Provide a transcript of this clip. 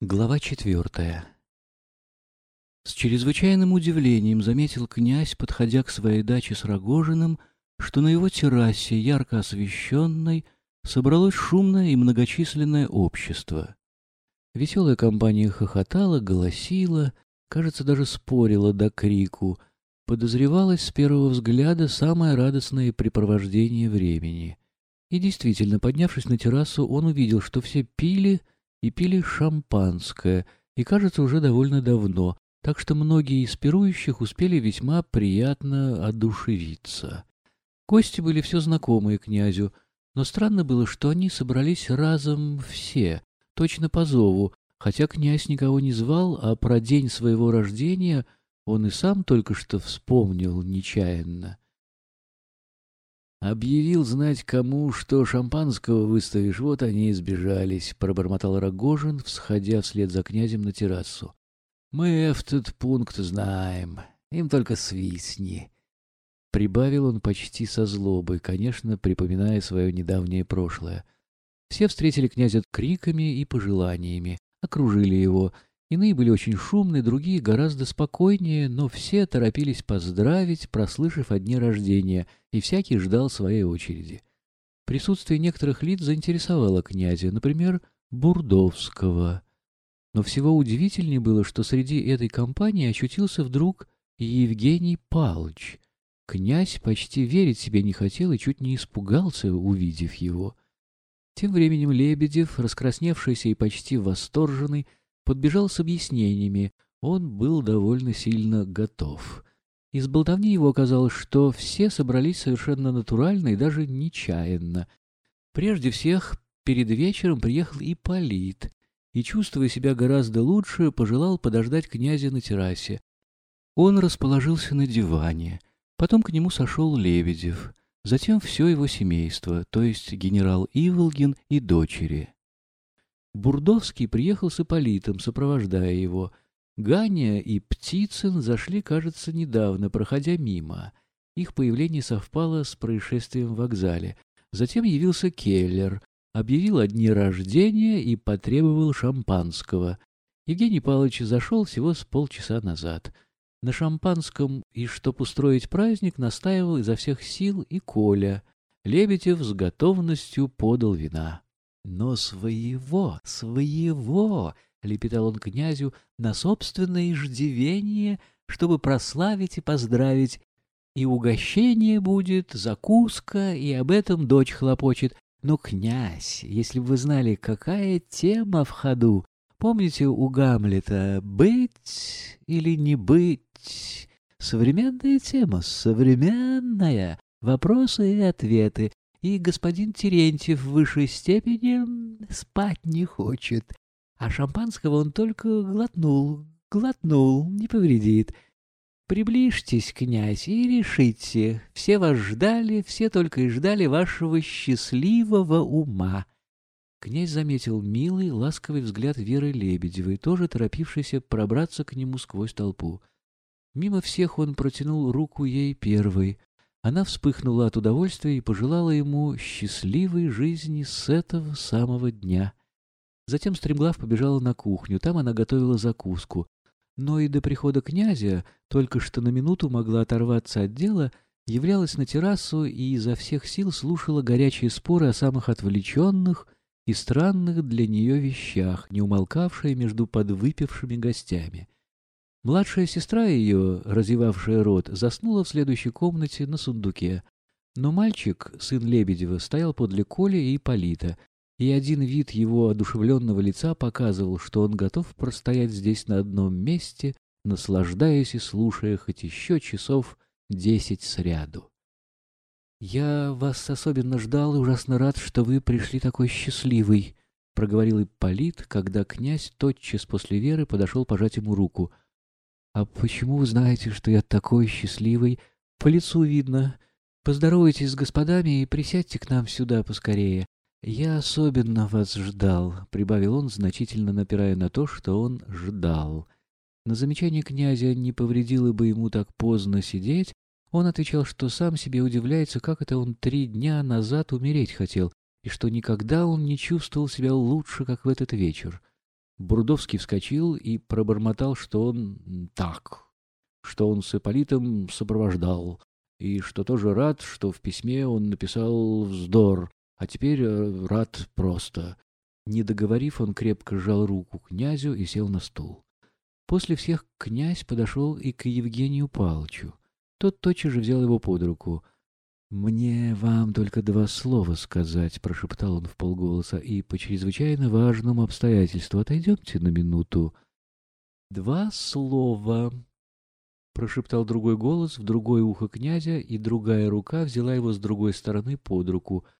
Глава четвертая С чрезвычайным удивлением заметил князь, подходя к своей даче с Рогожиным, что на его террасе, ярко освещенной, собралось шумное и многочисленное общество. Веселая компания хохотала, голосила, кажется, даже спорила до крику. Подозревалось с первого взгляда самое радостное препровождение времени. И действительно, поднявшись на террасу, он увидел, что все пили — и пили шампанское, и, кажется, уже довольно давно, так что многие из пирующих успели весьма приятно одушевиться. Гости были все знакомые князю, но странно было, что они собрались разом все, точно по зову, хотя князь никого не звал, а про день своего рождения он и сам только что вспомнил нечаянно. Объявил знать кому, что шампанского выставишь, вот они и сбежались, — пробормотал Рогожин, всходя вслед за князем на террасу. — Мы этот пункт знаем, им только свистни. Прибавил он почти со злобой, конечно, припоминая свое недавнее прошлое. Все встретили князя криками и пожеланиями, окружили его — Иные были очень шумные, другие гораздо спокойнее, но все торопились поздравить, прослышав о дне рождения, и всякий ждал своей очереди. Присутствие некоторых лиц заинтересовало князя, например, Бурдовского. Но всего удивительнее было, что среди этой компании очутился вдруг Евгений Палыч. Князь почти верить себе не хотел и чуть не испугался, увидев его. Тем временем Лебедев, раскрасневшийся и почти восторженный, подбежал с объяснениями. Он был довольно сильно готов. Из болтовни его оказалось, что все собрались совершенно натурально и даже нечаянно. Прежде всех, перед вечером приехал Ипполит, и, чувствуя себя гораздо лучше, пожелал подождать князя на террасе. Он расположился на диване. Потом к нему сошел Лебедев. Затем все его семейство, то есть генерал Иволгин и дочери. Бурдовский приехал с Ипполитом, сопровождая его. Ганя и Птицын зашли, кажется, недавно, проходя мимо. Их появление совпало с происшествием в вокзале. Затем явился Келлер, объявил о дне рождения и потребовал шампанского. Евгений Павлович зашел всего с полчаса назад. На шампанском и чтоб устроить праздник, настаивал изо всех сил и Коля. Лебедев с готовностью подал вина. Но своего, своего, — лепетал он князю, — на собственное иждивение, чтобы прославить и поздравить. И угощение будет, закуска, и об этом дочь хлопочет. Но, князь, если бы вы знали, какая тема в ходу, помните у Гамлета «быть или не быть»? Современная тема, современная, вопросы и ответы и господин Терентьев в высшей степени спать не хочет. А шампанского он только глотнул, глотнул, не повредит. Приближьтесь, князь, и решите. Все вас ждали, все только и ждали вашего счастливого ума. Князь заметил милый, ласковый взгляд Веры Лебедевой, тоже торопившейся пробраться к нему сквозь толпу. Мимо всех он протянул руку ей первой. Она вспыхнула от удовольствия и пожелала ему счастливой жизни с этого самого дня. Затем стремглав побежала на кухню, там она готовила закуску. Но и до прихода князя, только что на минуту могла оторваться от дела, являлась на террасу и изо всех сил слушала горячие споры о самых отвлеченных и странных для нее вещах, не умолкавшие между подвыпившими гостями. Младшая сестра ее, разевавшая рот, заснула в следующей комнате на сундуке. Но мальчик, сын Лебедева, стоял подле Коли и Полита, и один вид его одушевленного лица показывал, что он готов простоять здесь на одном месте, наслаждаясь и слушая хоть еще часов десять сряду. «Я вас особенно ждал и ужасно рад, что вы пришли такой счастливый», — проговорил Ипполит, когда князь тотчас после Веры подошел пожать ему руку — «А почему вы знаете, что я такой счастливый? По лицу видно. Поздоровайтесь с господами и присядьте к нам сюда поскорее. Я особенно вас ждал», — прибавил он, значительно напирая на то, что он ждал. На замечание князя не повредило бы ему так поздно сидеть, он отвечал, что сам себе удивляется, как это он три дня назад умереть хотел, и что никогда он не чувствовал себя лучше, как в этот вечер. Бурдовский вскочил и пробормотал, что он так, что он с Ипполитом сопровождал, и что тоже рад, что в письме он написал вздор, а теперь э, рад просто. Не договорив, он крепко сжал руку князю и сел на стул. После всех князь подошел и к Евгению Павловичу. Тот тотчас же взял его под руку. «Мне вам только два слова сказать», — прошептал он в полголоса, «и по чрезвычайно важному обстоятельству отойдемте на минуту». «Два слова», — прошептал другой голос в другое ухо князя, и другая рука взяла его с другой стороны под руку —